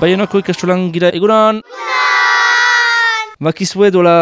Baionako ikastolan gira egunan! Bakizue dola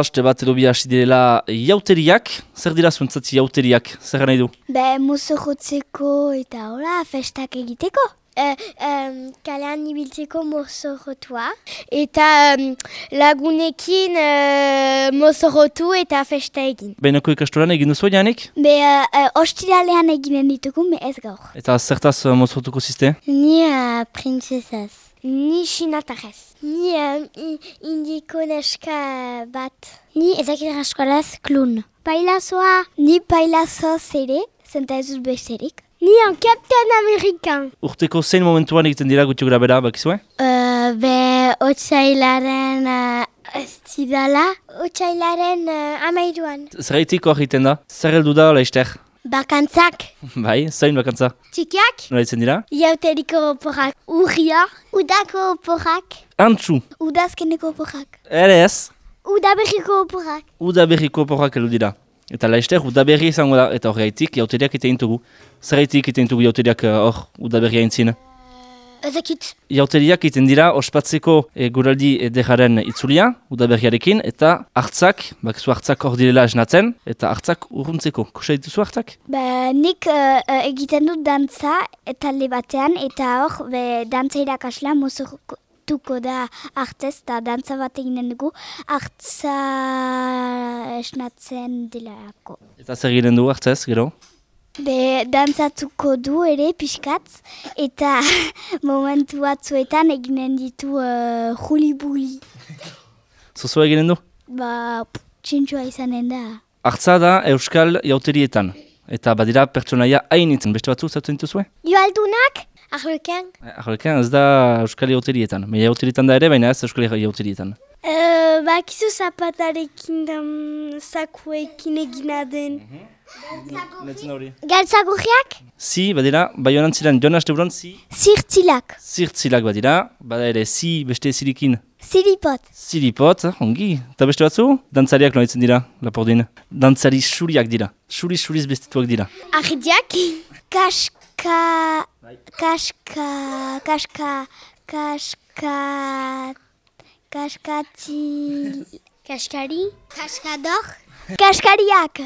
aste bat edo bi hasi direla jauteriak. Zer dira zuentzatzi jauteriak? Zer nahi du? Be, muso jotzeko eta hola, festak egiteko. Um, kalean ibiltzeko mozorotua. Eta um, lagunekin uh, mozorotu eta festa egin. Baionako ikastolan egin duzu janik? Be, uh, uh, ostiralean eginen ditugu, me ez gaur. Eta zertaz mozortuko ziste? Ni uh, princesaz. Ni xinatarez. Ni uh, indiko neska bat. Ni ezakit eskolaz klun. Pailazoa. Ni pailazoz ere, zenta ez dut besterik. Ni un Captain American. Urteko zein momentuan egiten dira gutxo gara bera, bakizue? Uh, be, otxailaren uh, ez zidala. Otxailaren uh, amairuan. Zerraitik hor egiten da? Zer heldu da, laizter? Bakantzak. bai, zain bakantza. Txikiak. Nola ditzen dira? Iauteriko oporak. Urria. Udako oporak. Antzu! Udazkeneko oporak. Ere ez? Udaberriko oporak. Uda berriko porrak heldu dira. Eta laizter, uda berri izango da, eta horreitik jauteriak egiten dugu. Zerraitik egiten dugu jauteriak uh, hor, uda berria entzien. Ezakit. Jauteriak egiten dira ospatzeko e, guraldi edejaren itzulia, udaberriarekin, eta hartzak, bakizu hartzak hor direla esnatzen, eta hartzak urruntzeko. Kosa dituzu hartzak? Ba, nik uh, uh, egiten dut dantza eta talde batean eta hor be, dantza irakaslea mozortuko da hartzez eta dantza bat eginen dugu hartza esnatzen dilarako. Eta zer egiten du hartzez, gero? Be, dantzatuko du ere pixkatz eta momentu batzuetan eginen ditu uh, juli-buli. Zozua egiten du? Ba, txintxoa izanen da. Hartza da euskal jauterietan. Eta badira pertsonaia hainitzen, beste batzu zautzen dituzue? Joaldunak? Arlekean? Arlekan ez da euskal jauterietan. Me jauterietan da ere, baina ez euskal jauterietan. Uh, bakizu zapatarekin dan zakuekin egina den. Galtzagurriak? Si, badira, baionan ziren joan astebron, si, Zirtzilak. zirtzilak badira, bada ere si beste zirikin Ziripot. ziripot, ongi, eta beste batzu, dantzariak noitzen dira, lapordin. Dantzari xuriak dira, xuri-xuriz bestituak dira. Ardiak? Kaska... Kaska... Kaska... Kaska... Kaskati... Kaskari? Kaskador? Kaskariak.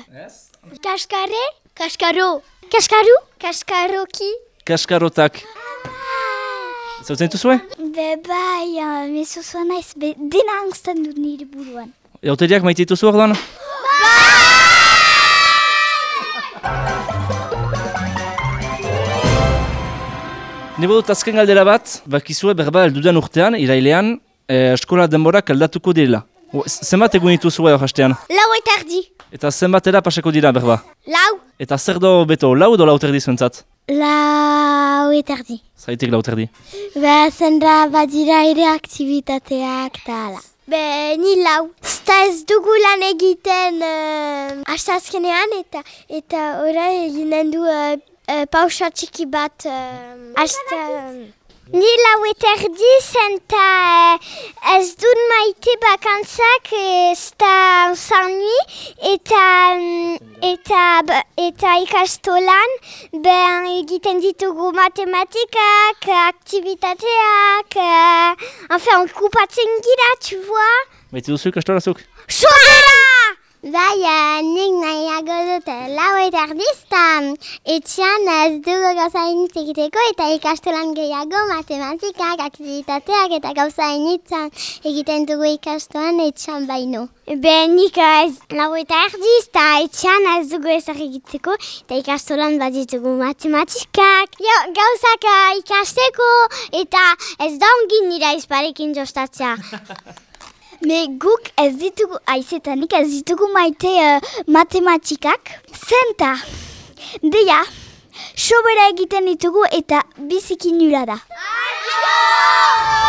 Kaskare? Kaskaro. Kaskaru? Kaskaroki? Kaskarotak. Zautzen dituzue? Be bai, uh, mesozoa naiz, be, dena angsten dut nire buruan. Jauteriak maite dituzu orduan? Nebo dut azken galdera bat, bakizue berba eldudan urtean, irailean, eh, eskola denborak aldatuko direla. Zenbat egun dituzu hor hastean? Lau eta erdi. Eta zenbatera pasako dira berba? Lau. Eta zer do beto, lau edo lau terdi zuentzat? Lau eta erdi. Zaitik lau terdi. Ba, zendra badira ere aktivitateak eta ala. Be, ni lau. Zta ez dugu lan egiten uh, astazkenean eta eta ora eginen du uh, uh, pausa txiki bat uh, asta... Ni lau eta erdi zenta uh, ez dut maite bakantzak ez da zanui eta, eta, eta ikastolan ben egiten ditugu matematikak, aktivitateak, uh, enfin, okupatzen gira, tu vois? Maite duzu ikastorazuk? Sobera! Bai, nik nahiago dut eh, lau eta erdiz, eta etxean ez dugu gauza egiteko eta ikastolan gehiago matematikak, aktivitateak eta gauza hainitzan egiten dugu ikastolan etxean baino. Be, nik ez. Lau eta erdiz, eta etxean ez dugu ezer egiteko eta ikastolan bat ditugu matematikak, jo, gauzak uh, ikasteko eta ez da ongi nira izparekin jostatzea. Me guk ez ditugu, aizetanik ez ditugu maite uh, matematikak. Zenta, deia, sobera egiten ditugu eta bizikin nula da. Aizu!